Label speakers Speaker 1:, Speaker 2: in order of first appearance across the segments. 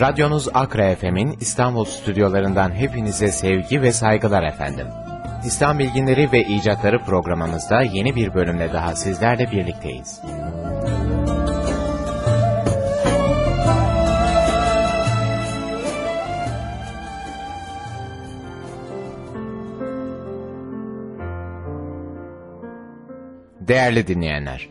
Speaker 1: Radyonuz Akra FM'in İstanbul stüdyolarından hepinize sevgi ve saygılar efendim. İslam Bilginleri ve İcatları programımızda yeni bir bölümle daha sizlerle birlikteyiz. Değerli dinleyenler,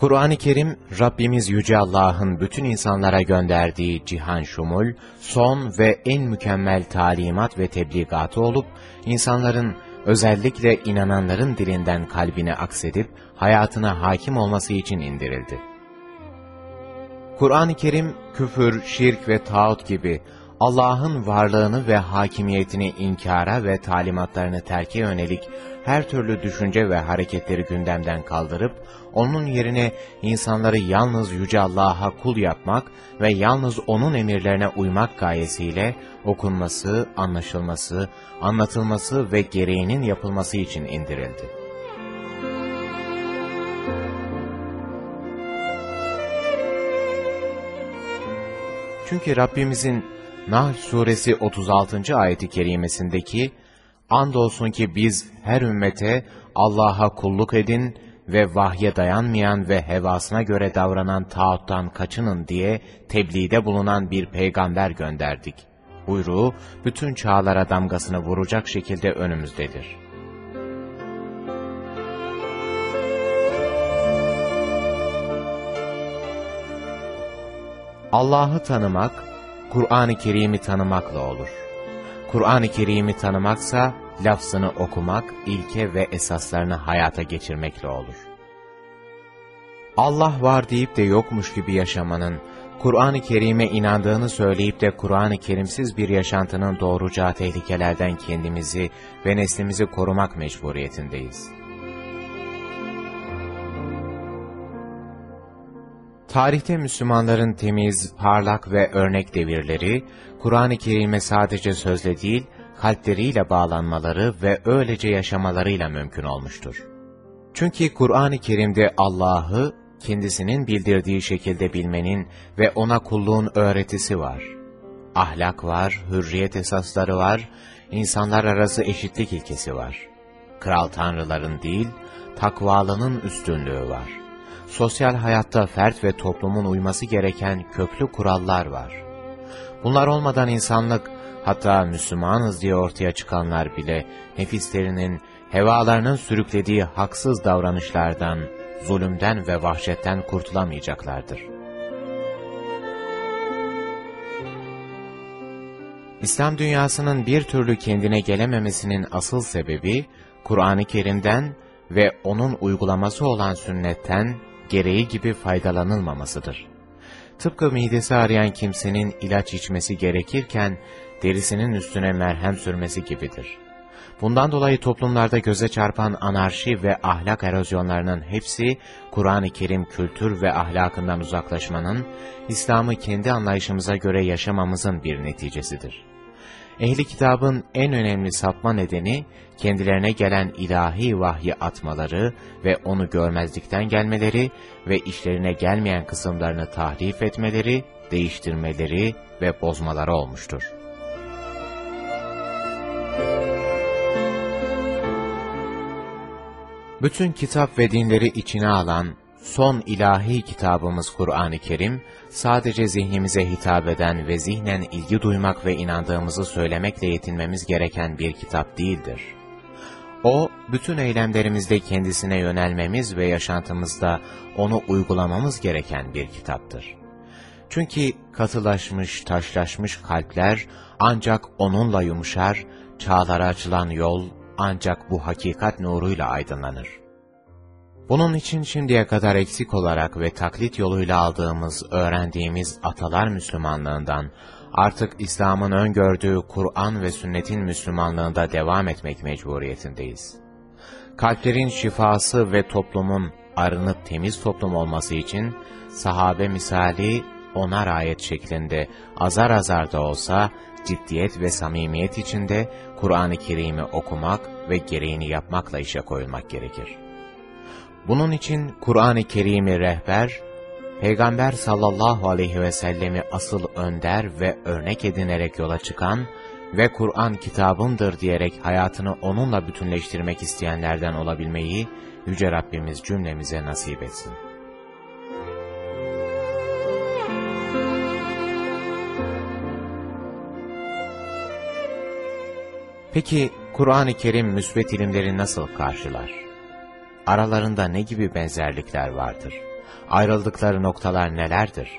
Speaker 1: Kur'an-ı Kerim, Rabbimiz Yüce Allah'ın bütün insanlara gönderdiği cihan şumul, son ve en mükemmel talimat ve tebligatı olup, insanların, özellikle inananların dilinden kalbine aksedip, hayatına hakim olması için indirildi. Kur'an-ı Kerim, küfür, şirk ve tağut gibi, Allah'ın varlığını ve hakimiyetini inkara ve talimatlarını terke yönelik her türlü düşünce ve hareketleri gündemden kaldırıp, onun yerine insanları yalnız Yüce Allah'a kul yapmak ve yalnız O'nun emirlerine uymak gayesiyle okunması, anlaşılması, anlatılması ve gereğinin yapılması için indirildi. Çünkü Rabbimizin Nahl suresi 36. ayeti kerimesindeki Andolsun ki biz her ümmete Allah'a kulluk edin ve vahye dayanmayan ve hevasına göre davranan tağuttan kaçının diye tebliğde bulunan bir peygamber gönderdik. Buyruğu bütün çağlara damgasını vuracak şekilde önümüzdedir. Allah'ı tanımak, Kur'an-ı Kerim'i tanımakla olur. Kur'an-ı Kerim'i tanımaksa, lafzını okumak, ilke ve esaslarını hayata geçirmekle olur. Allah var deyip de yokmuş gibi yaşamanın, Kur'an-ı Kerim'e inandığını söyleyip de Kur'an-ı Kerimsiz bir yaşantının doğuracağı tehlikelerden kendimizi ve neslimizi korumak mecburiyetindeyiz. Tarihte Müslümanların temiz, parlak ve örnek devirleri, Kur'an-ı Kerim'e sadece sözle değil, kalpleriyle bağlanmaları ve öylece yaşamalarıyla mümkün olmuştur. Çünkü Kur'an-ı Kerim'de Allah'ı kendisinin bildirdiği şekilde bilmenin ve ona kulluğun öğretisi var. Ahlak var, hürriyet esasları var, insanlar arası eşitlik ilkesi var. Kral tanrıların değil, takvalının üstünlüğü var. Sosyal hayatta fert ve toplumun uyması gereken köklü kurallar var. Bunlar olmadan insanlık, hatta Müslümanız diye ortaya çıkanlar bile, nefislerinin, hevalarının sürüklediği haksız davranışlardan, zulümden ve vahşetten kurtulamayacaklardır. İslam dünyasının bir türlü kendine gelememesinin asıl sebebi, Kur'an-ı Kerim'den ve onun uygulaması olan sünnetten gereği gibi faydalanılmamasıdır. Tıpkı midesi arayan kimsenin ilaç içmesi gerekirken, derisinin üstüne merhem sürmesi gibidir. Bundan dolayı toplumlarda göze çarpan anarşi ve ahlak erozyonlarının hepsi, Kur'an-ı Kerim kültür ve ahlakından uzaklaşmanın, İslam'ı kendi anlayışımıza göre yaşamamızın bir neticesidir. Ehli kitabın en önemli sapma nedeni, kendilerine gelen ilahi vahyi atmaları ve onu görmezlikten gelmeleri ve işlerine gelmeyen kısımlarını tahrif etmeleri, değiştirmeleri ve bozmaları olmuştur. Bütün kitap ve dinleri içine alan, son ilahi kitabımız Kur'an-ı Kerim, sadece zihnimize hitap eden ve zihnen ilgi duymak ve inandığımızı söylemekle yetinmemiz gereken bir kitap değildir. O, bütün eylemlerimizde kendisine yönelmemiz ve yaşantımızda onu uygulamamız gereken bir kitaptır. Çünkü katılaşmış, taşlaşmış kalpler ancak onunla yumuşar, çağlara açılan yol ancak bu hakikat nuruyla aydınlanır. Bunun için şimdiye kadar eksik olarak ve taklit yoluyla aldığımız, öğrendiğimiz atalar Müslümanlığından, artık İslam'ın öngördüğü Kur'an ve sünnetin Müslümanlığında devam etmek mecburiyetindeyiz. Kalplerin şifası ve toplumun arınıp temiz toplum olması için, sahabe misali ona ayet şeklinde azar azar da olsa, ciddiyet ve samimiyet içinde Kur'an-ı Kerim'i okumak ve gereğini yapmakla işe koyulmak gerekir. Bunun için Kur'an-ı Kerim'i rehber, Peygamber sallallahu aleyhi ve sellemi asıl önder ve örnek edinerek yola çıkan ve Kur'an kitabımdır diyerek hayatını onunla bütünleştirmek isteyenlerden olabilmeyi Yüce Rabbimiz cümlemize nasip etsin. Peki Kur'an-ı Kerim müsbet ilimleri nasıl karşılar? Aralarında ne gibi benzerlikler vardır? Ayrıldıkları noktalar nelerdir?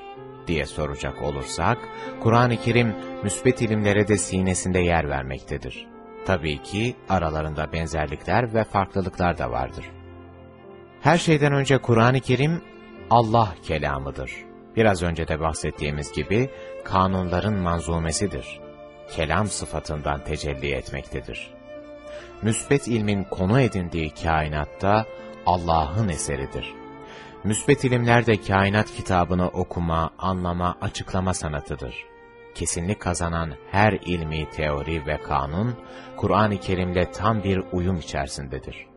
Speaker 1: diye soracak olursak, Kur'an-ı Kerim müsbet ilimlere de sinesinde yer vermektedir. Tabii ki aralarında benzerlikler ve farklılıklar da vardır. Her şeyden önce Kur'an-ı Kerim Allah kelamıdır. Biraz önce de bahsettiğimiz gibi kanunların manzumesidir kelam sıfatından tecelli etmektedir. Müsbet ilmin konu edindiği kainatta Allah'ın eseridir. Müsbet ilimler de kainat kitabını okuma, anlama, açıklama sanatıdır. Kesinlik kazanan her ilmi teori ve kanun, Kur'an-ı Kerim'le tam bir uyum içerisindedir.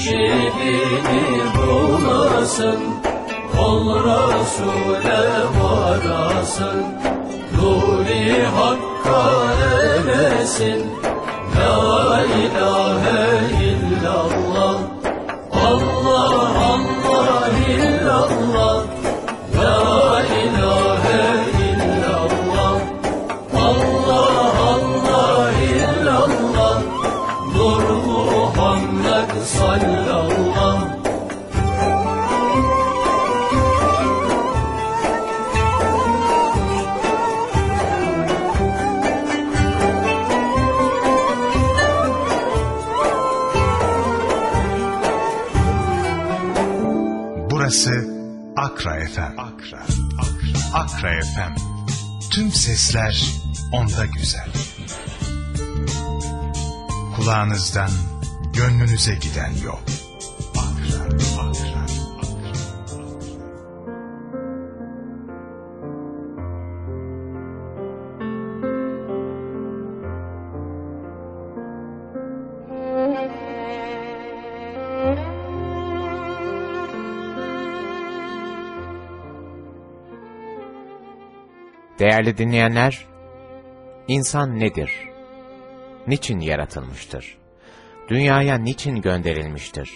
Speaker 2: Mürşidini bulasın Ol Resul'e varasın. Nuri Hakk'a eresin La ilahe illallah. Allah Allah illallah
Speaker 3: Akra FM. Akra, Akra, Akra FM. Tüm sesler onda güzel. Kulağınızdan gönlünüze giden yol.
Speaker 1: Değerli dinleyenler, insan nedir? Niçin yaratılmıştır? Dünyaya niçin gönderilmiştir?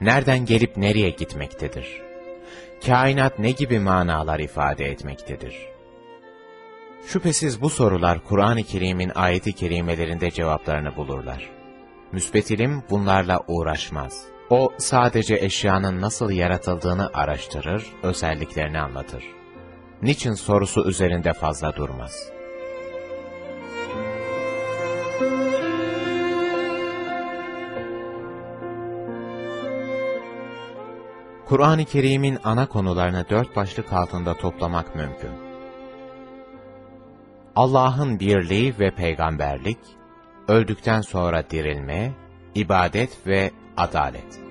Speaker 1: Nereden gelip nereye gitmektedir? Kainat ne gibi manalar ifade etmektedir? Şüphesiz bu sorular Kur'an-ı Kerim'in ayeti kerimelerinde cevaplarını bulurlar. Müsbet ilim bunlarla uğraşmaz. O sadece eşyanın nasıl yaratıldığını araştırır, özelliklerini anlatır niçin sorusu üzerinde fazla durmaz. Kur'an-ı Kerim'in ana konularını dört başlık altında toplamak mümkün. Allah'ın birliği ve peygamberlik, öldükten sonra dirilme, ibadet ve adalet.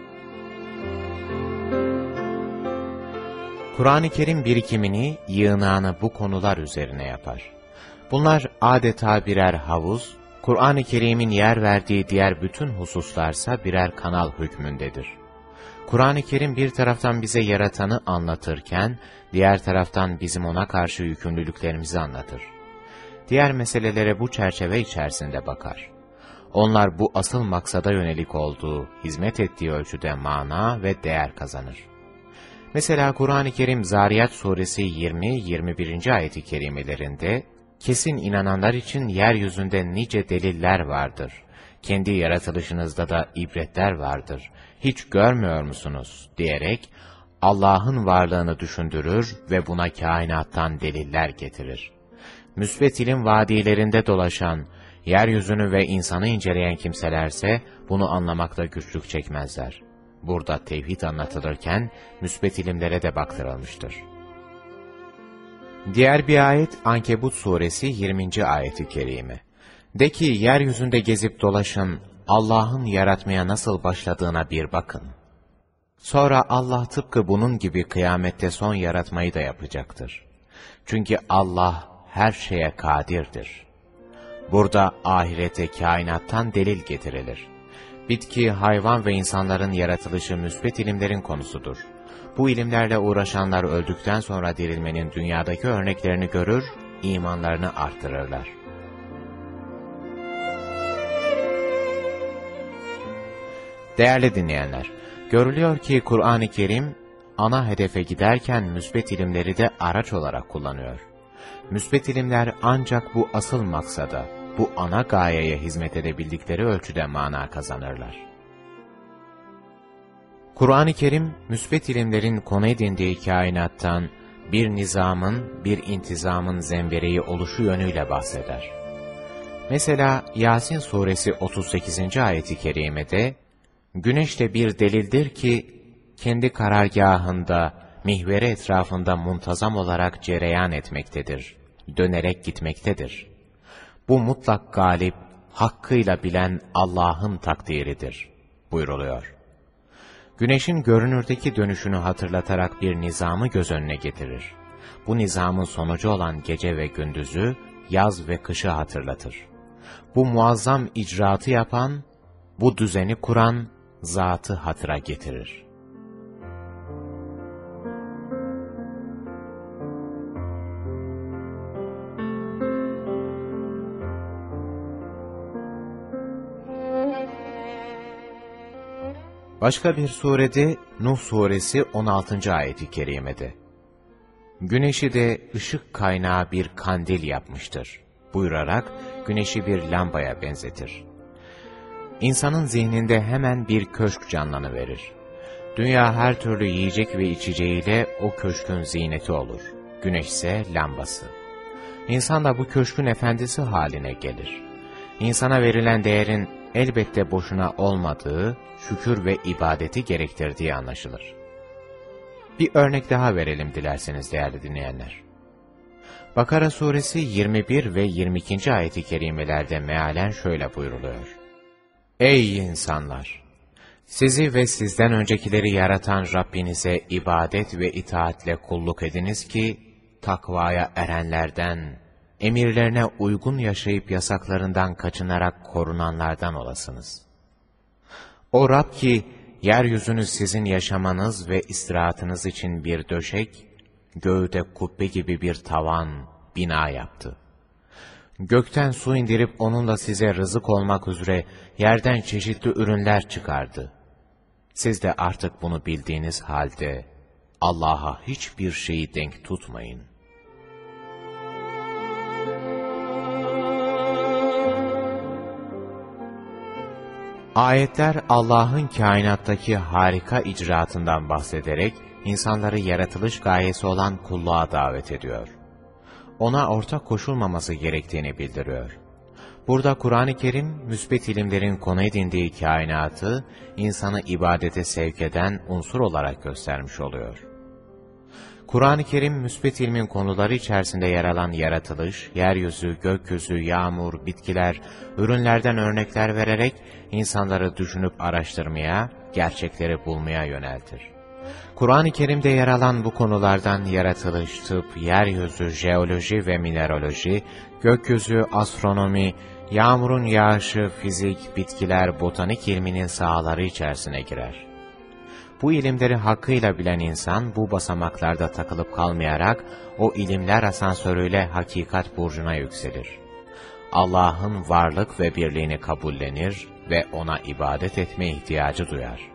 Speaker 1: Kur'an-ı Kerim birikimini, yığınağını bu konular üzerine yapar. Bunlar adeta birer havuz, Kur'an-ı Kerim'in yer verdiği diğer bütün hususlarsa birer kanal hükmündedir. Kur'an-ı Kerim bir taraftan bize yaratanı anlatırken, diğer taraftan bizim ona karşı yükümlülüklerimizi anlatır. Diğer meselelere bu çerçeve içerisinde bakar. Onlar bu asıl maksada yönelik olduğu, hizmet ettiği ölçüde mana ve değer kazanır. Mesela Kur'an-ı Kerim Zariyat suresi 20-21. ayeti kerimelerinde, kesin inananlar için yeryüzünde nice deliller vardır. Kendi yaratılışınızda da ibretler vardır. Hiç görmüyor musunuz? diyerek, Allah'ın varlığını düşündürür ve buna kainattan deliller getirir. Müsbet ilim vadilerinde dolaşan, yeryüzünü ve insanı inceleyen kimselerse bunu anlamakta güçlük çekmezler. Burada tevhid anlatılırken müsbet ilimlere de baktırılmıştır. Diğer bir ayet Ankebut suresi 20. ayeti kerime. De ki yeryüzünde gezip dolaşın, Allah'ın yaratmaya nasıl başladığına bir bakın. Sonra Allah tıpkı bunun gibi kıyamette son yaratmayı da yapacaktır. Çünkü Allah her şeye kadirdir. Burada ahirete kainattan delil getirilir. Bitki, hayvan ve insanların yaratılışı müsbet ilimlerin konusudur. Bu ilimlerle uğraşanlar öldükten sonra dirilmenin dünyadaki örneklerini görür, imanlarını artırırlar. Değerli dinleyenler, görülüyor ki Kur'an-ı Kerim, ana hedefe giderken müsbet ilimleri de araç olarak kullanıyor. Müsbet ilimler ancak bu asıl maksada, bu ana gayeye hizmet edebildikleri ölçüde mana kazanırlar. Kur'an-ı Kerim, müsbet ilimlerin konu edindiği kainattan, bir nizamın, bir intizamın zembereği oluşu yönüyle bahseder. Mesela Yasin suresi 38. ayeti kerimede, Güneş de bir delildir ki, kendi karargahında, mihveri etrafında muntazam olarak cereyan etmektedir, dönerek gitmektedir. Bu mutlak galip, hakkıyla bilen Allah'ın takdiridir, buyruluyor. Güneşin görünürdeki dönüşünü hatırlatarak bir nizamı göz önüne getirir. Bu nizamın sonucu olan gece ve gündüzü, yaz ve kışı hatırlatır. Bu muazzam icraatı yapan, bu düzeni kuran, zatı hatıra getirir. Başka bir surede Nuh suresi 16. ayeti kerimede. Güneşi de ışık kaynağı bir kandil yapmıştır. Buyurarak güneşi bir lambaya benzetir. İnsanın zihninde hemen bir köşk canlanıverir. Dünya her türlü yiyecek ve içeceğiyle o köşkün ziyneti olur. Güneş ise lambası. İnsan da bu köşkün efendisi haline gelir. İnsana verilen değerin elbette boşuna olmadığı, şükür ve ibadeti gerektirdiği anlaşılır. Bir örnek daha verelim dilerseniz değerli dinleyenler. Bakara suresi 21 ve 22. ayeti kerimelerde mealen şöyle buyruluyor. Ey insanlar! Sizi ve sizden öncekileri yaratan Rabbinize ibadet ve itaatle kulluk ediniz ki, takvaya erenlerden, emirlerine uygun yaşayıp yasaklarından kaçınarak korunanlardan olasınız. O Rab ki, yeryüzünü sizin yaşamanız ve istirahatınız için bir döşek, göğde kubbe gibi bir tavan, bina yaptı. Gökten su indirip onunla size rızık olmak üzere yerden çeşitli ürünler çıkardı. Siz de artık bunu bildiğiniz halde Allah'a hiçbir şeyi denk tutmayın. Ayetler Allah'ın kainattaki harika icraatından bahsederek insanları yaratılış gayesi olan kulluğa davet ediyor. Ona ortak koşulmaması gerektiğini bildiriyor. Burada Kur'an-ı Kerim, müsbet ilimlerin konu edindiği kainatı, insanı ibadete sevk eden unsur olarak göstermiş oluyor. Kur'an-ı Kerim, müsbet ilmin konuları içerisinde yer alan yaratılış, yeryüzü, gökyüzü, yağmur, bitkiler, ürünlerden örnekler vererek, insanları düşünüp araştırmaya, gerçekleri bulmaya yöneltir. Kur'an-ı Kerim'de yer alan bu konulardan yaratılış, tıp, yeryüzü, jeoloji ve mineraloji, gökyüzü, astronomi, yağmurun yağışı, fizik, bitkiler, botanik ilminin sahaları içerisine girer. Bu ilimleri hakkıyla bilen insan bu basamaklarda takılıp kalmayarak o ilimler asansörüyle hakikat burcuna yükselir. Allah'ın varlık ve birliğini kabullenir ve ona ibadet etme ihtiyacı duyar.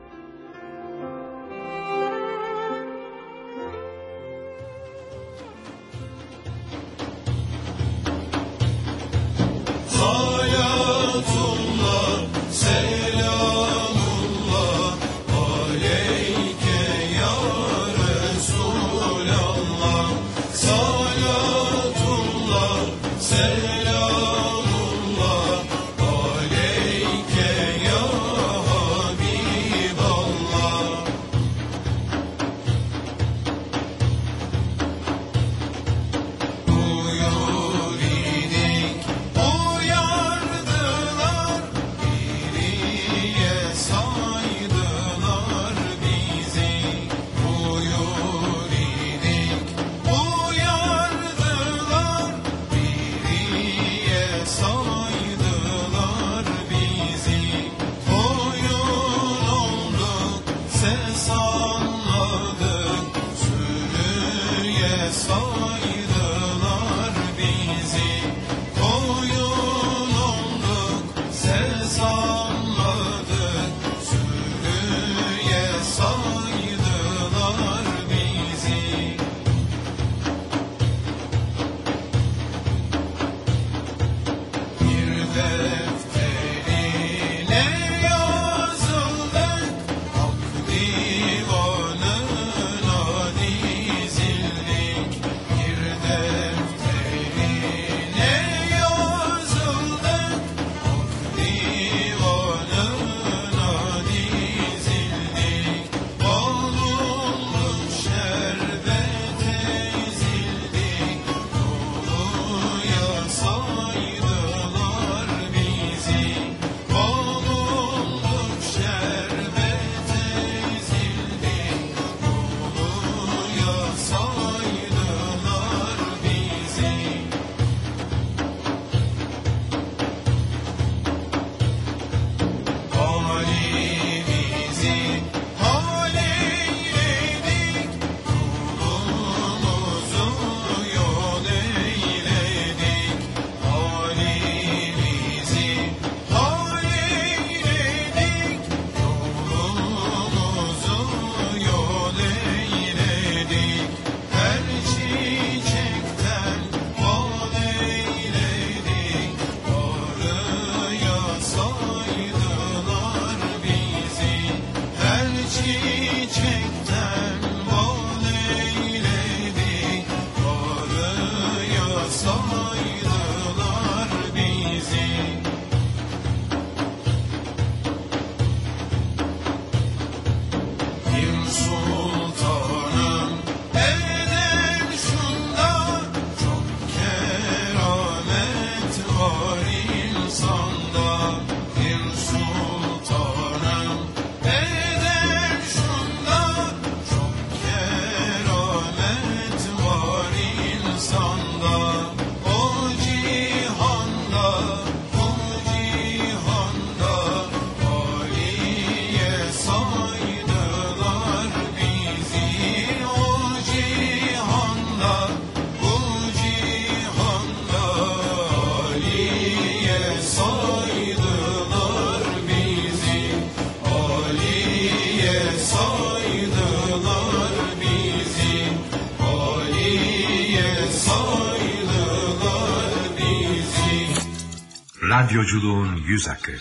Speaker 4: Radyoculuğun yüz akı.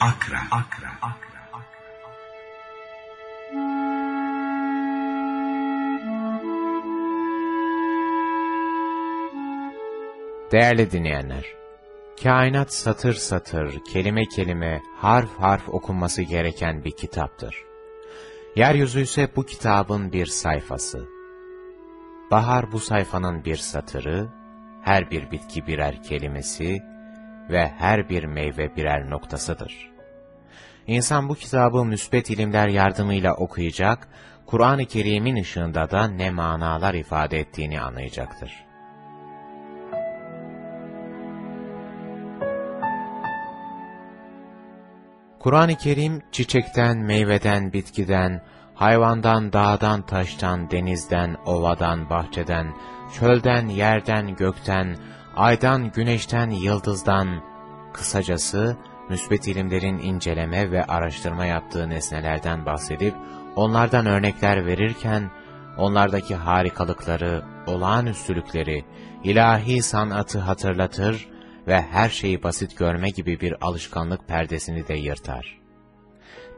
Speaker 4: Akra. Akra. Akra.
Speaker 1: Değerli dinleyenler, kainat satır satır, kelime kelime, harf harf okunması gereken bir kitaptır. Yeryüzü ise bu kitabın bir sayfası. Bahar bu sayfanın bir satırı, her bir bitki birer kelimesi ve her bir meyve birer noktasıdır. İnsan bu kitabı müsbet ilimler yardımıyla okuyacak, Kur'an-ı Kerim'in ışığında da ne manalar ifade ettiğini anlayacaktır. Kur'an-ı Kerim çiçekten, meyveden, bitkiden, hayvandan, dağdan, taştan, denizden, ovadan, bahçeden, çölden, yerden, gökten, aydan, güneşten, yıldızdan, kısacası müsbet ilimlerin inceleme ve araştırma yaptığı nesnelerden bahsedip, onlardan örnekler verirken, onlardaki harikalıkları, olağanüstülükleri, ilahi sanatı hatırlatır ve her şeyi basit görme gibi bir alışkanlık perdesini de yırtar.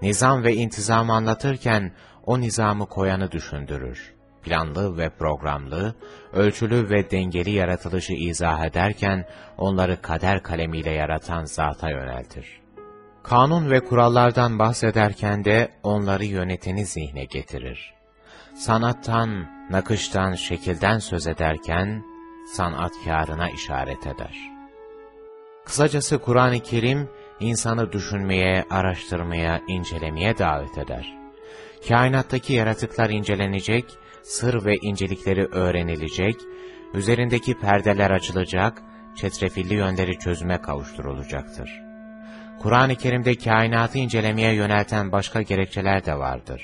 Speaker 1: Nizam ve intizam anlatırken o nizamı koyanı düşündürür. Planlı ve programlı, ölçülü ve dengeli yaratılışı izah ederken onları kader kalemiyle yaratan zata yöneltir. Kanun ve kurallardan bahsederken de onları yöneteni zihne getirir. Sanattan, nakıştan, şekilden söz ederken sanatkarına işaret eder. Kısacası Kur'an-ı Kerim, insanı düşünmeye, araştırmaya, incelemeye davet eder. Kainattaki yaratıklar incelenecek, sır ve incelikleri öğrenilecek, üzerindeki perdeler açılacak, çetrefilli yönleri çözüme kavuşturulacaktır. Kur'an-ı Kerim'de kainatı incelemeye yönelten başka gerekçeler de vardır.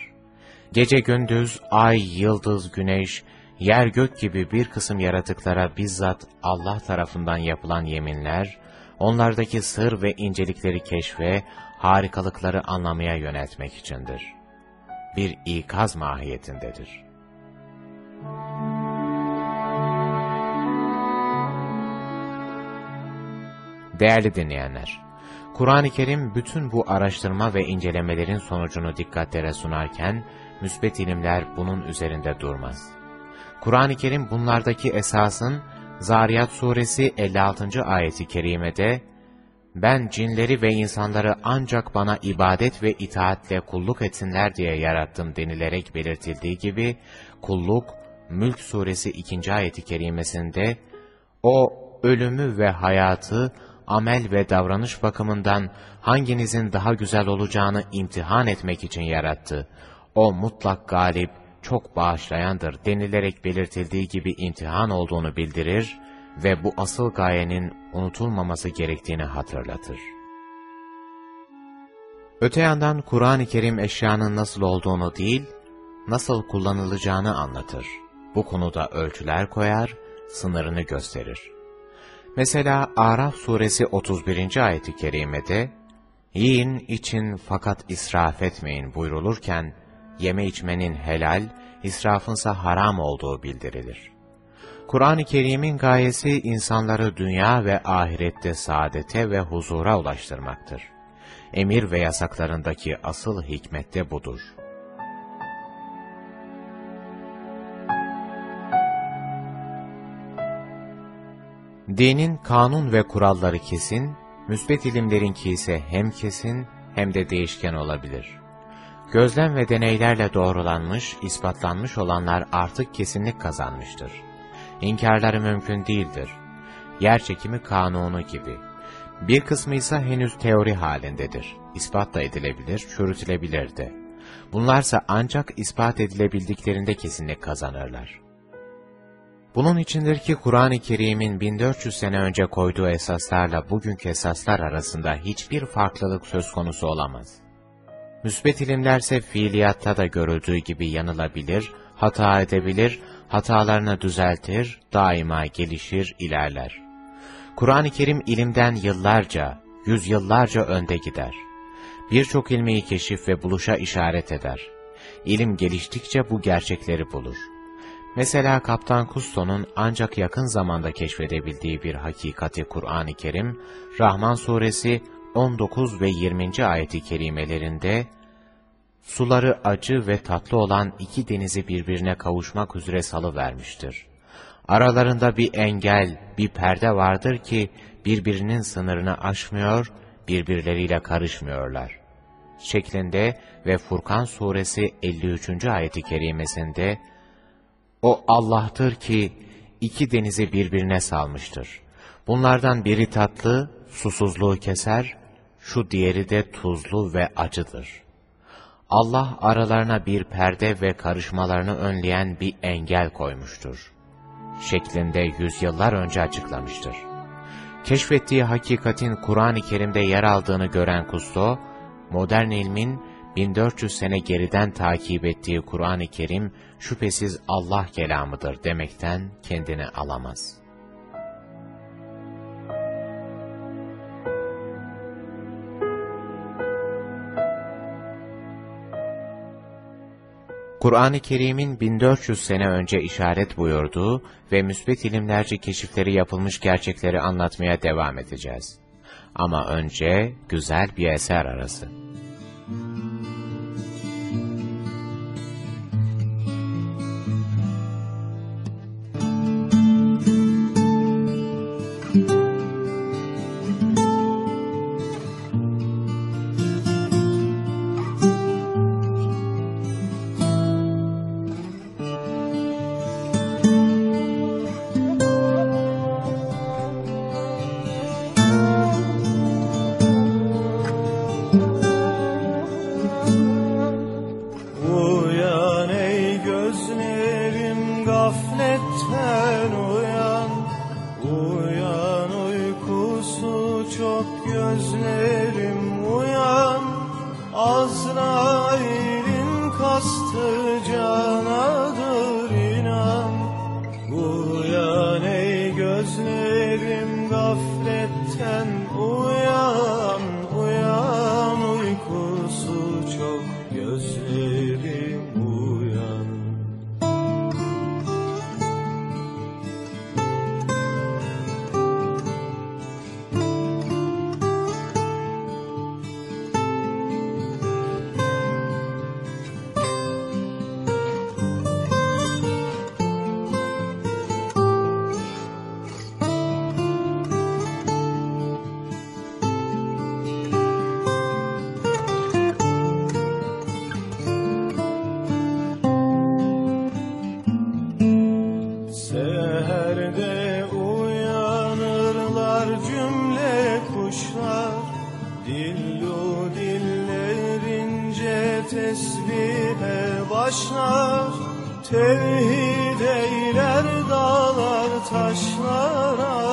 Speaker 1: Gece gündüz, ay, yıldız, güneş, yer gök gibi bir kısım yaratıklara bizzat Allah tarafından yapılan yeminler, onlardaki sır ve incelikleri keşfe, harikalıkları anlamaya yöneltmek içindir. Bir ikaz mahiyetindedir. Değerli dinleyenler, Kur'an-ı Kerim bütün bu araştırma ve incelemelerin sonucunu dikkatlere sunarken, müsbet ilimler bunun üzerinde durmaz. Kur'an-ı Kerim bunlardaki esasın, Zariyat suresi 56. ayeti kerimede, ben cinleri ve insanları ancak bana ibadet ve itaatle kulluk etsinler diye yarattım denilerek belirtildiği gibi, kulluk, Mülk suresi 2. ayeti kerimesinde, o ölümü ve hayatı, amel ve davranış bakımından hanginizin daha güzel olacağını imtihan etmek için yarattı. O mutlak galip, çok bağışlayandır denilerek belirtildiği gibi imtihan olduğunu bildirir ve bu asıl gayenin unutulmaması gerektiğini hatırlatır. Öte yandan Kur'an-ı Kerim eşyanın nasıl olduğunu değil, nasıl kullanılacağını anlatır. Bu konuda ölçüler koyar, sınırını gösterir. Mesela Araf suresi 31. ayeti kerimede, Yiyin için fakat israf etmeyin buyrulurken, yeme içmenin helal, israfınsa haram olduğu bildirilir. Kur'an-ı Kerim'in gayesi insanları dünya ve ahirette saadete ve huzura ulaştırmaktır. Emir ve yasaklarındaki asıl hikmet de budur. Dinin kanun ve kuralları kesin, müsbet ilimlerinki ise hem kesin hem de değişken olabilir. Gözlem ve deneylerle doğrulanmış, ispatlanmış olanlar artık kesinlik kazanmıştır. İnkarları mümkün değildir. Yer çekimi kanunu gibi. Bir kısmı ise henüz teori halindedir. İspat da edilebilir, çürütülebilir de. Bunlarsa ancak ispat edilebildiklerinde kesinlik kazanırlar. Bunun içindir ki Kur'an-ı Kerim'in 1400 sene önce koyduğu esaslarla bugünkü esaslar arasında hiçbir farklılık söz konusu olamaz. Müsbet ilimlerse fiiliyatta da görüldüğü gibi yanılabilir, hata edebilir, hatalarını düzeltir, daima gelişir, ilerler. Kur'an-ı Kerim ilimden yıllarca, yüzyıllarca önde gider. Birçok ilmeği keşif ve buluşa işaret eder. İlim geliştikçe bu gerçekleri bulur. Mesela Kaptan Kusto'nun ancak yakın zamanda keşfedebildiği bir hakikati Kur'an-ı Kerim, Rahman Suresi 19 ve 20. ayeti kerimelerinde, suları acı ve tatlı olan iki denizi birbirine kavuşmak üzere salıvermiştir. Aralarında bir engel, bir perde vardır ki, birbirinin sınırını aşmıyor, birbirleriyle karışmıyorlar. Şeklinde ve Furkan suresi 53. ayeti kerimesinde, O Allah'tır ki iki denizi birbirine salmıştır. Bunlardan biri tatlı, susuzluğu keser, şu diğeri de tuzlu ve acıdır. Allah aralarına bir perde ve karışmalarını önleyen bir engel koymuştur. Şeklinde yüzyıllar önce açıklamıştır. Keşfettiği hakikatin Kur'an-ı Kerim'de yer aldığını gören Kusto, modern ilmin 1400 sene geriden takip ettiği Kur'an-ı Kerim şüphesiz Allah kelamıdır demekten kendini alamaz. Kur'an-ı Kerim'in 1400 sene önce işaret buyurduğu ve müsbet ilimlerce keşifleri yapılmış gerçekleri anlatmaya devam edeceğiz. Ama önce güzel bir eser arası.
Speaker 5: Uyan dağlar taşlar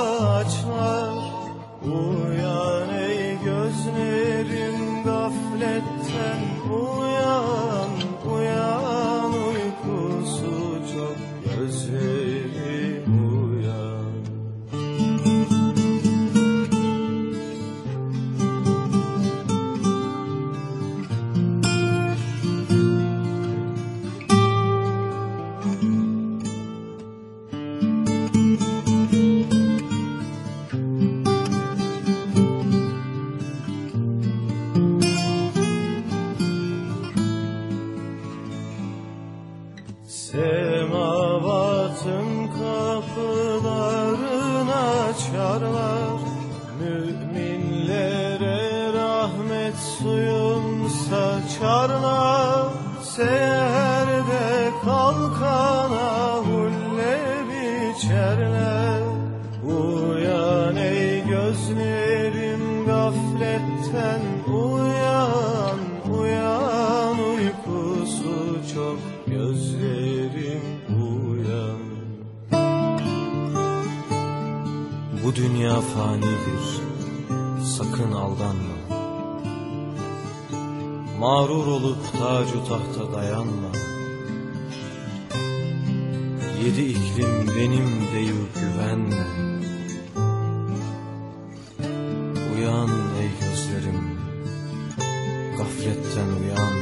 Speaker 5: gafletten uyan.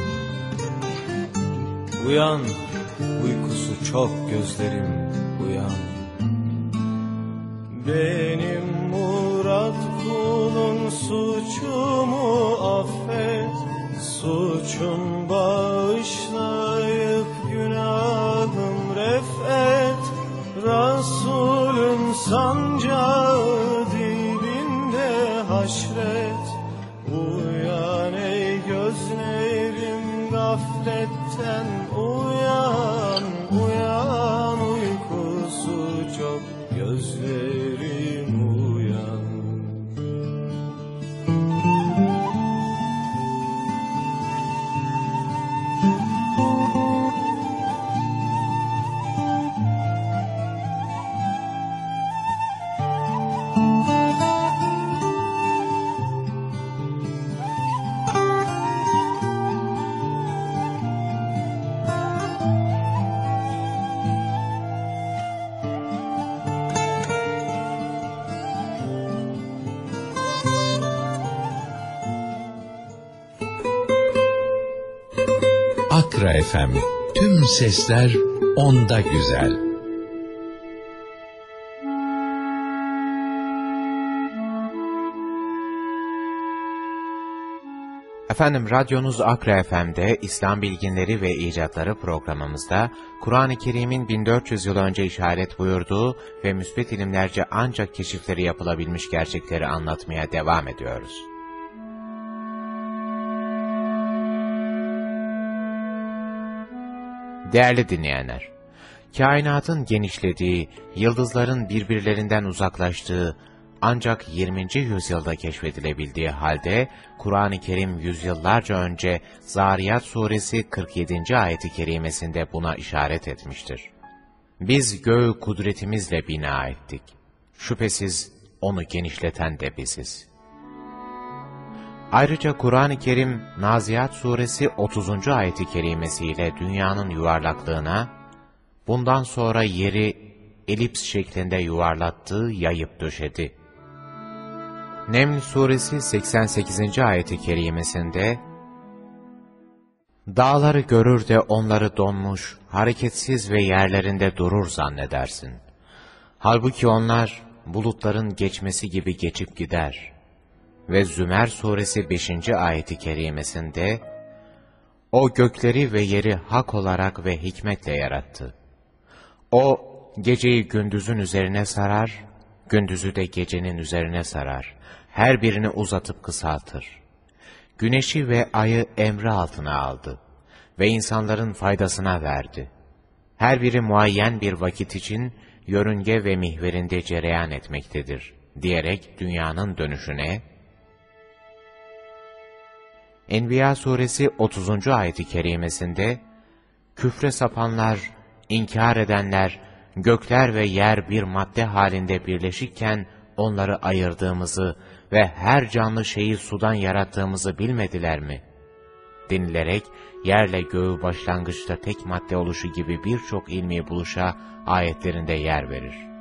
Speaker 5: Uyan, uykusu çok gözlerim, uyan.
Speaker 2: Benim Murat kulun suçumu affet Suçum bağışlayıp günahım refet Resulün sancağı
Speaker 6: sesler onda güzel.
Speaker 1: Efendim radyonuz Akra FM'de İslam Bilginleri ve İcatları programımızda Kur'an-ı Kerim'in 1400 yıl önce işaret buyurduğu ve müsbet ilimlerce ancak keşifleri yapılabilmiş gerçekleri anlatmaya devam ediyoruz. Değerli dinleyenler, kainatın genişlediği, yıldızların birbirlerinden uzaklaştığı, ancak 20. yüzyılda keşfedilebildiği halde, Kur'an-ı Kerim yüzyıllarca önce Zariyat suresi 47. ayeti kerimesinde buna işaret etmiştir. Biz göğü kudretimizle bina ettik. Şüphesiz onu genişleten de biziz. Ayrıca Kur'an-ı Kerim Naziyat suresi 30. ayeti kerimesiyle dünyanın yuvarlaklığına, bundan sonra yeri elips şeklinde yuvarlattığı yayıp döşedi. Neml suresi 88. ayeti kerimesinde, Dağları görür de onları donmuş, hareketsiz ve yerlerinde durur zannedersin. Halbuki onlar bulutların geçmesi gibi geçip gider. Ve Zümer suresi 5. ayeti kerimesinde, O gökleri ve yeri hak olarak ve hikmetle yarattı. O geceyi gündüzün üzerine sarar, gündüzü de gecenin üzerine sarar. Her birini uzatıp kısaltır. Güneşi ve ayı emri altına aldı ve insanların faydasına verdi. Her biri muayyen bir vakit için yörünge ve mihverinde cereyan etmektedir, diyerek dünyanın dönüşüne, Enbiya suresi 30. ayeti kerimesinde, küfre sapanlar, inkar edenler, gökler ve yer bir madde halinde birleşikken onları ayırdığımızı ve her canlı şeyi sudan yarattığımızı bilmediler mi? Denilerek yerle göğü başlangıçta tek madde oluşu gibi birçok ilmi buluşa ayetlerinde yer verir.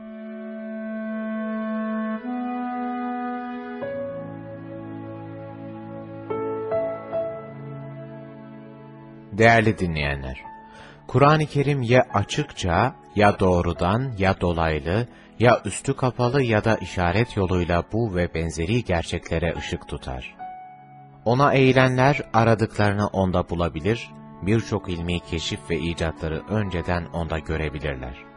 Speaker 1: Değerli dinleyenler, Kur'an-ı Kerim ya açıkça, ya doğrudan, ya dolaylı, ya üstü kapalı ya da işaret yoluyla bu ve benzeri gerçeklere ışık tutar. Ona eğilenler aradıklarını onda bulabilir, birçok ilmi keşif ve icatları önceden onda görebilirler.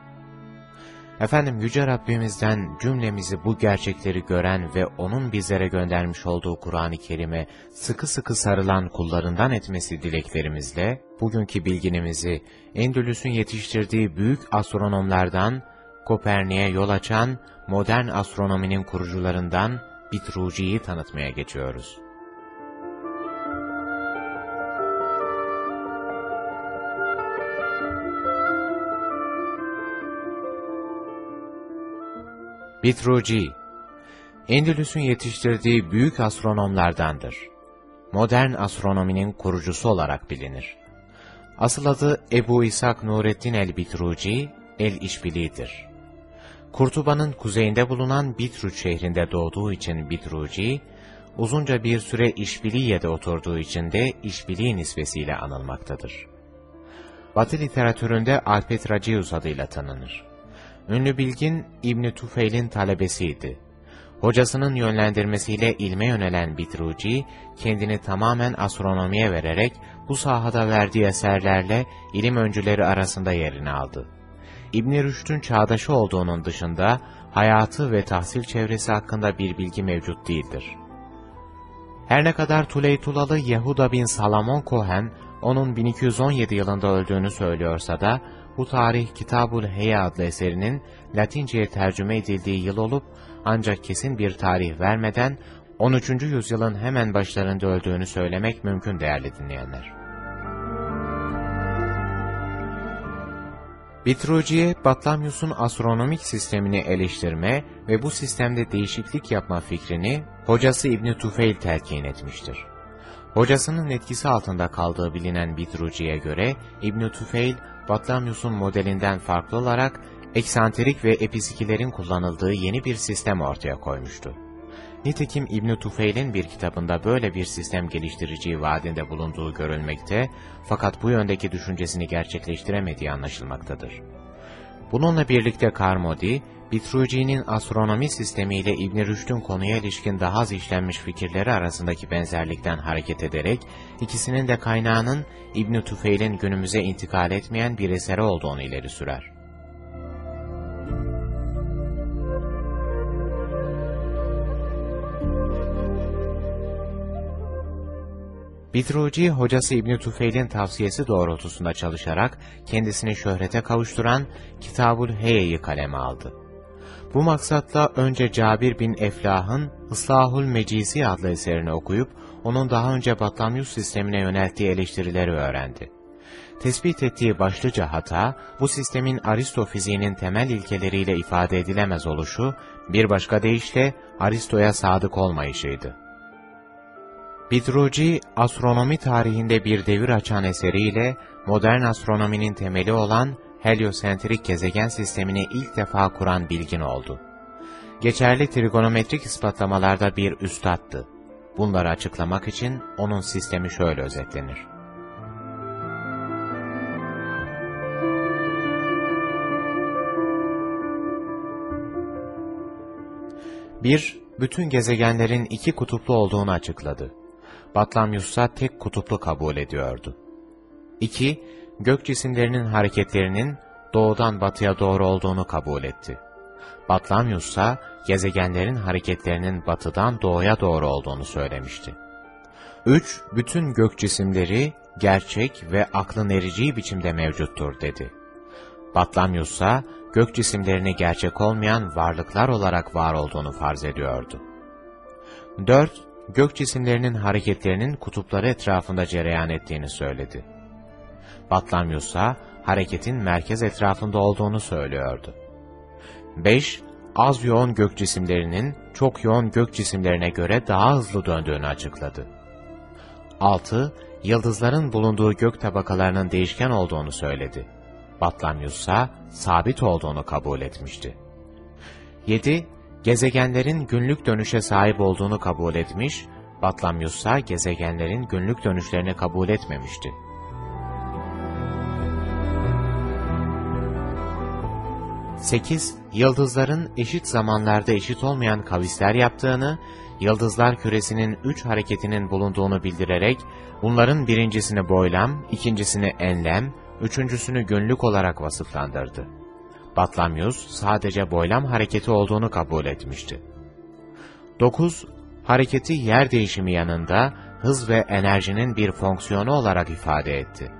Speaker 1: Efendim Yüce Rabbimizden cümlemizi bu gerçekleri gören ve O'nun bizlere göndermiş olduğu Kur'an-ı Kerim'e sıkı sıkı sarılan kullarından etmesi dileklerimizle, bugünkü bilginimizi Endülüs'ün yetiştirdiği büyük astronomlardan, Kopernik'e yol açan modern astronominin kurucularından Bitruci'yi tanıtmaya geçiyoruz. Bitruci, Endülüs'ün yetiştirdiği büyük astronomlardandır. Modern astronominin kurucusu olarak bilinir. Asıl adı Ebu İshak Nureddin el-Bitruci, el-İşbili'dir. Kurtuba'nın kuzeyinde bulunan Bitrut şehrinde doğduğu için Bitruci, uzunca bir süre İşbiliye'de oturduğu için de İşbili nisbesiyle anılmaktadır. Batı literatüründe Alpetracius adıyla tanınır. Ünlü bilgin İbni Tufeil'in talebesiydi. Hocasının yönlendirmesiyle ilme yönelen Bitruci, kendini tamamen astronomiye vererek bu sahada verdiği eserlerle ilim öncüleri arasında yerini aldı. İbn Rüşd'ün çağdaşı olduğunun dışında hayatı ve tahsil çevresi hakkında bir bilgi mevcut değildir. Her ne kadar Tuleytulalı Yehuda bin Salamon Cohen, onun 1217 yılında öldüğünü söylüyorsa da, bu tarih Kitabul Heyya adlı eserinin Latince'ye tercüme edildiği yıl olup, ancak kesin bir tarih vermeden 13. yüzyılın hemen başlarında öldüğünü söylemek mümkün değerli dinleyenler. Bitruci'ye Batlamyus'un astronomik sistemini eleştirme ve bu sistemde değişiklik yapma fikrini hocası İbni Tufeil telkin etmiştir. Hocasının etkisi altında kaldığı bilinen Bitruci'ye göre İbni Tufeil, Batlamyus'un modelinden farklı olarak eksantrik ve episkilerin kullanıldığı yeni bir sistem ortaya koymuştu. Nitekim İbn Tufeil'in bir kitabında böyle bir sistem geliştireceği vaadinde bulunduğu görülmekte fakat bu yöndeki düşüncesini gerçekleştiremediği anlaşılmaktadır. Bununla birlikte Carmody, Bitruci'nin astronomi sistemiyle İbn Rüşd'ün konuya ilişkin daha az işlenmiş fikirleri arasındaki benzerlikten hareket ederek, ikisinin de kaynağının İbn Tufeil'in günümüze intikal etmeyen bir eseri olduğunu ileri sürer. Bitruci, hocası İbni Tufeil'in tavsiyesi doğrultusunda çalışarak kendisini şöhrete kavuşturan Kitabul Heye'yi kaleme aldı. Bu maksatla önce Cabir bin Eflah'ın Islahul Mecisi adlı eserini okuyup, onun daha önce Batlamyus sistemine yönelttiği eleştirileri öğrendi. Tespit ettiği başlıca hata, bu sistemin Aristo fiziğinin temel ilkeleriyle ifade edilemez oluşu, bir başka deyişle Aristo'ya sadık olmayışıydı. Bitruci, astronomi tarihinde bir devir açan eseriyle modern astronominin temeli olan heliosentrik gezegen sistemini ilk defa kuran bilgin oldu. Geçerli trigonometrik ispatlamalarda bir üstattı. Bunları açıklamak için onun sistemi şöyle özetlenir. Bir, bütün gezegenlerin iki kutuplu olduğunu açıkladı. Batlamyus'a tek kutuplu kabul ediyordu. 2. Gök cisimlerinin hareketlerinin doğudan batıya doğru olduğunu kabul etti. Batlamyus'a gezegenlerin hareketlerinin batıdan doğuya doğru olduğunu söylemişti. 3. Bütün gök cisimleri gerçek ve aklın erici biçimde mevcuttur dedi. Batlamyus'a gök cisimlerini gerçek olmayan varlıklar olarak var olduğunu farz ediyordu. 4 gök cisimlerinin hareketlerinin kutupları etrafında cereyan ettiğini söyledi. Batlamyus'a hareketin merkez etrafında olduğunu söylüyordu. 5. Az yoğun gök cisimlerinin çok yoğun gök cisimlerine göre daha hızlı döndüğünü açıkladı. 6. Yıldızların bulunduğu gök tabakalarının değişken olduğunu söyledi. Batlamyus'a sabit olduğunu kabul etmişti. 7 gezegenlerin günlük dönüşe sahip olduğunu kabul etmiş, Batlamyus'a gezegenlerin günlük dönüşlerini kabul etmemişti. Sekiz, Yıldızların eşit zamanlarda eşit olmayan kavisler yaptığını, yıldızlar küresinin üç hareketinin bulunduğunu bildirerek, bunların birincisini boylam, ikincisini enlem, üçüncüsünü günlük olarak vasıflandırdı. Batlamyus sadece boylam hareketi olduğunu kabul etmişti. 9. Hareketi yer değişimi yanında hız ve enerjinin bir fonksiyonu olarak ifade etti.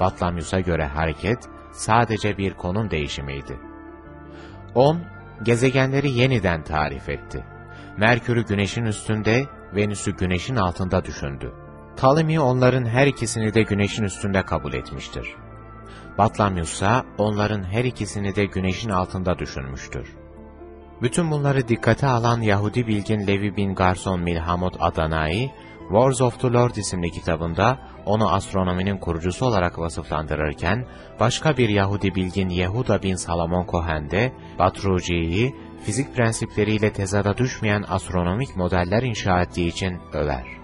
Speaker 1: Batlamyus'a göre hareket sadece bir konum değişimiydi. 10. Gezegenleri yeniden tarif etti. Merkür'ü güneşin üstünde, Venüs'ü güneşin altında düşündü. Ptolemy onların her ikisini de güneşin üstünde kabul etmiştir. Batlamyus ise onların her ikisini de güneşin altında düşünmüştür.
Speaker 2: Bütün bunları dikkate alan Yahudi bilgin Levi bin Garson Milhamot Adanai, Wars of the Lord isimli kitabında onu astronominin kurucusu olarak vasıflandırırken, başka bir Yahudi bilgin Yehuda bin Salomon Cohen de, Batruci'yi fizik prensipleriyle tezada düşmeyen astronomik modeller inşa ettiği için över.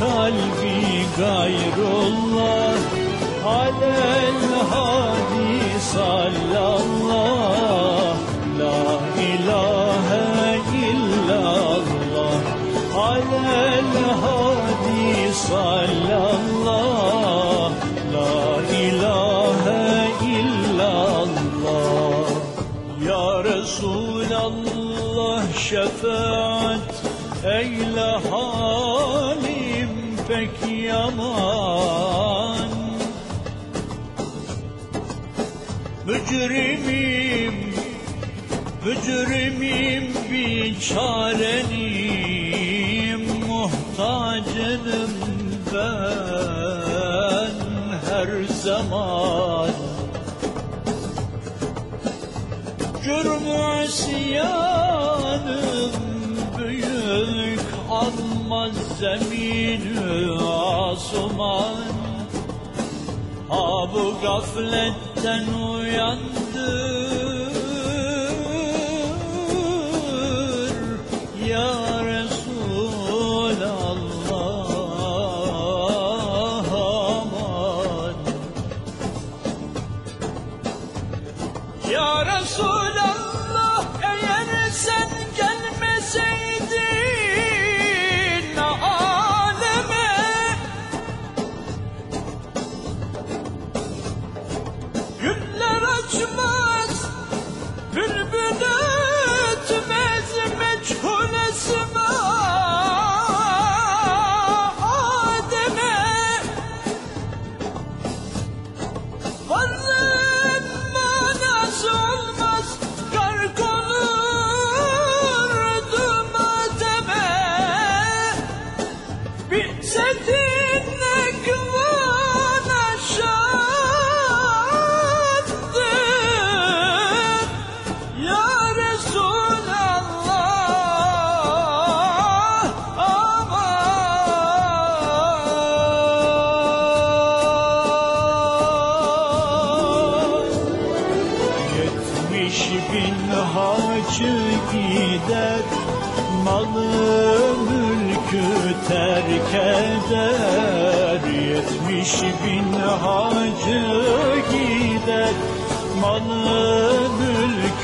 Speaker 7: kalbi gayrullah alel hadisay demek yalan Mücrimim, mücrimim bir çarenim Muhtacım ben her zaman. Cürmü isyanım olmaz zeminü asuman Ha bu gafletten
Speaker 2: uyan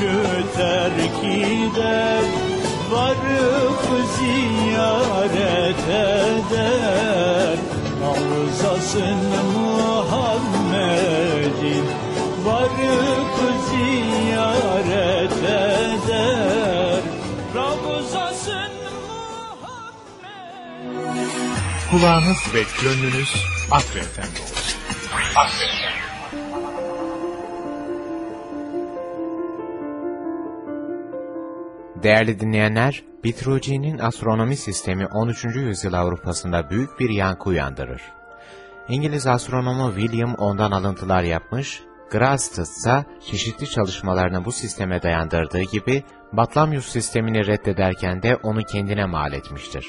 Speaker 2: mülkü terk eder Varıp ziyaret eder Ravzasın Muhammed'in Varıp ziyaret eder Ravzasın Muhammed
Speaker 3: Kulağınız ve gönlünüz Akre
Speaker 1: Değerli dinleyenler, Vitruvi'nin astronomi sistemi 13. yüzyıl Avrupa'sında büyük bir yankı uyandırır. İngiliz astronomu William ondan alıntılar yapmış, Grastus ise çeşitli çalışmalarını bu sisteme dayandırdığı gibi Batlamyus sistemini reddederken de onu kendine mal etmiştir.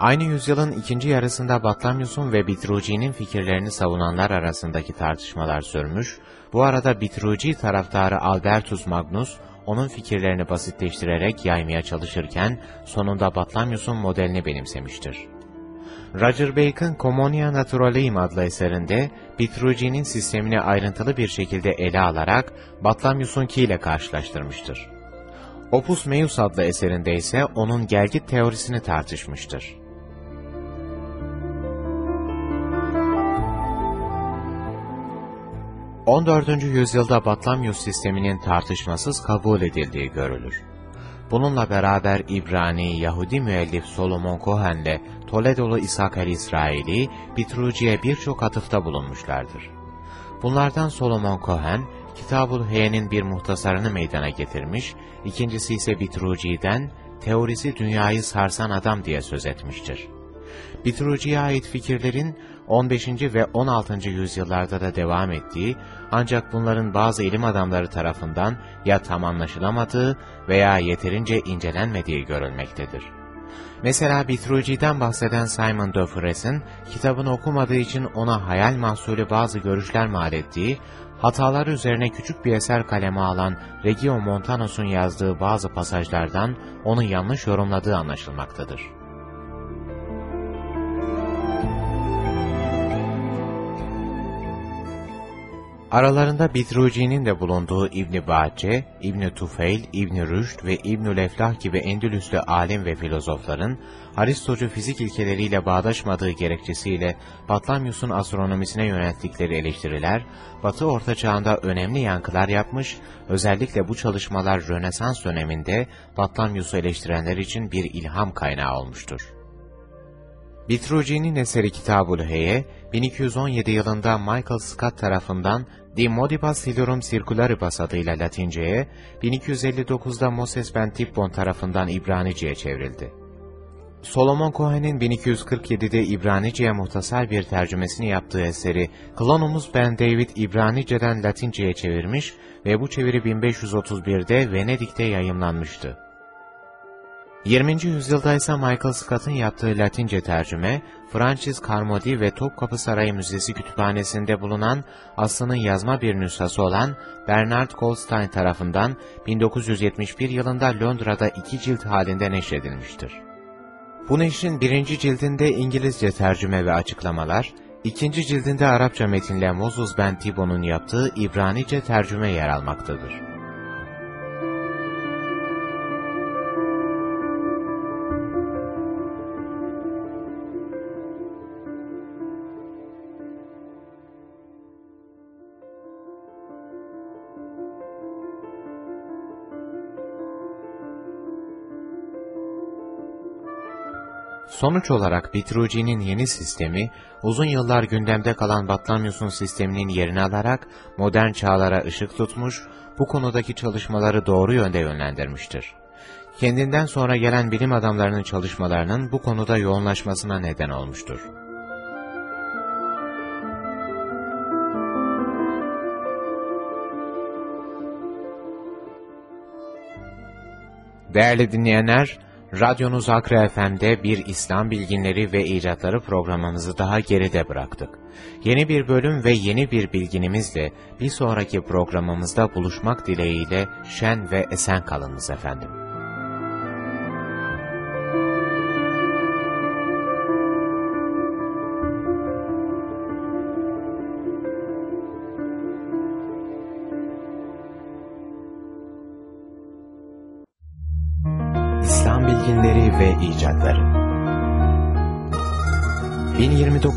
Speaker 1: Aynı yüzyılın ikinci yarısında Batlamyus'un ve Vitruvi'nin fikirlerini savunanlar arasındaki tartışmalar sürmüş, bu arada Vitruvi taraftarı Albertus Magnus, onun fikirlerini basitleştirerek yaymaya çalışırken, sonunda Batlamyus'un modelini benimsemiştir. Roger Bacon, Commonia Naturalium adlı eserinde, Vitruvi'nin sistemini ayrıntılı bir şekilde ele alarak, Batlamyus'unki ile karşılaştırmıştır. Opus Meius adlı eserinde ise onun gelgit teorisini tartışmıştır. 14. yüzyılda Batlamyus sisteminin tartışmasız kabul edildiği görülür. Bununla beraber İbrani Yahudi müellif Solomon Cohen'le Toledolu İshak el-İsraili Bitruci'ye birçok atıfta bulunmuşlardır. Bunlardan Solomon Cohen, Kitab-ül Heye'nin bir muhtasarını meydana getirmiş, ikincisi ise Bitruci'den teorisi dünyayı sarsan adam diye söz etmiştir. Bitruci'ye ait fikirlerin 15. ve 16. yüzyıllarda da devam ettiği, ancak bunların bazı ilim adamları tarafından ya tam anlaşılamadığı veya yeterince incelenmediği görülmektedir. Mesela Bitruci'den bahseden Simon de Fres'in, kitabını okumadığı için ona hayal mahsulü bazı görüşler mal ettiği, hatalar üzerine küçük bir eser kaleme alan Regio Montanos'un yazdığı bazı pasajlardan onu yanlış yorumladığı anlaşılmaktadır. Aralarında Bitruci'nin de bulunduğu İbn Bahçe, İbn Tufeil, İbn Rüşd ve İbn Leflah gibi Endülüslü alim ve filozofların Aristocu fizik ilkeleriyle bağdaşmadığı gerekçesiyle Batlamyus'un astronomisine yönelttikleri eleştiriler, Batı Orta Çağ'ında önemli yankılar yapmış, özellikle bu çalışmalar Rönesans döneminde Batlamyus'u eleştirenler için bir ilham kaynağı olmuştur. Bitruci'nin eseri Kitab-ül Heye, 1217 yılında Michael Scott tarafından De Modibus Hiliorum Circularibus adıyla Latince'ye, 1259'da Moses ben Tibbon tarafından İbranice'ye çevrildi. Solomon Cohen'in 1247'de İbranice'ye muhtasar bir tercümesini yaptığı eseri Klonumuz ben David İbranice'den Latince'ye çevirmiş ve bu çeviri 1531'de Venedik'te yayımlanmıştı. 20. yüzyılda ise Michael Scott'ın yaptığı Latince tercüme, Francis Carmody ve Topkapı Sarayı Müzesi kütüphanesinde bulunan aslının yazma bir nüshası olan Bernard Goldstein tarafından 1971 yılında Londra'da iki cilt halinde neşredilmiştir. Bu neşrin birinci cildinde İngilizce tercüme ve açıklamalar, ikinci cildinde Arapça metinle Moses Ben Tibo'nun yaptığı İbranice tercüme yer almaktadır. Sonuç olarak Vitruvi'nin yeni sistemi, uzun yıllar gündemde kalan Batlamyus'un sisteminin yerini alarak modern çağlara ışık tutmuş, bu konudaki çalışmaları doğru yönde yönlendirmiştir. Kendinden sonra gelen bilim adamlarının çalışmalarının bu konuda yoğunlaşmasına neden olmuştur. Değerli dinleyenler, Radyonuz Akra FM'de bir İslam bilginleri ve icatları programımızı daha geride bıraktık. Yeni bir bölüm ve yeni bir bilginimizle bir sonraki programımızda buluşmak dileğiyle şen ve esen kalınız efendim.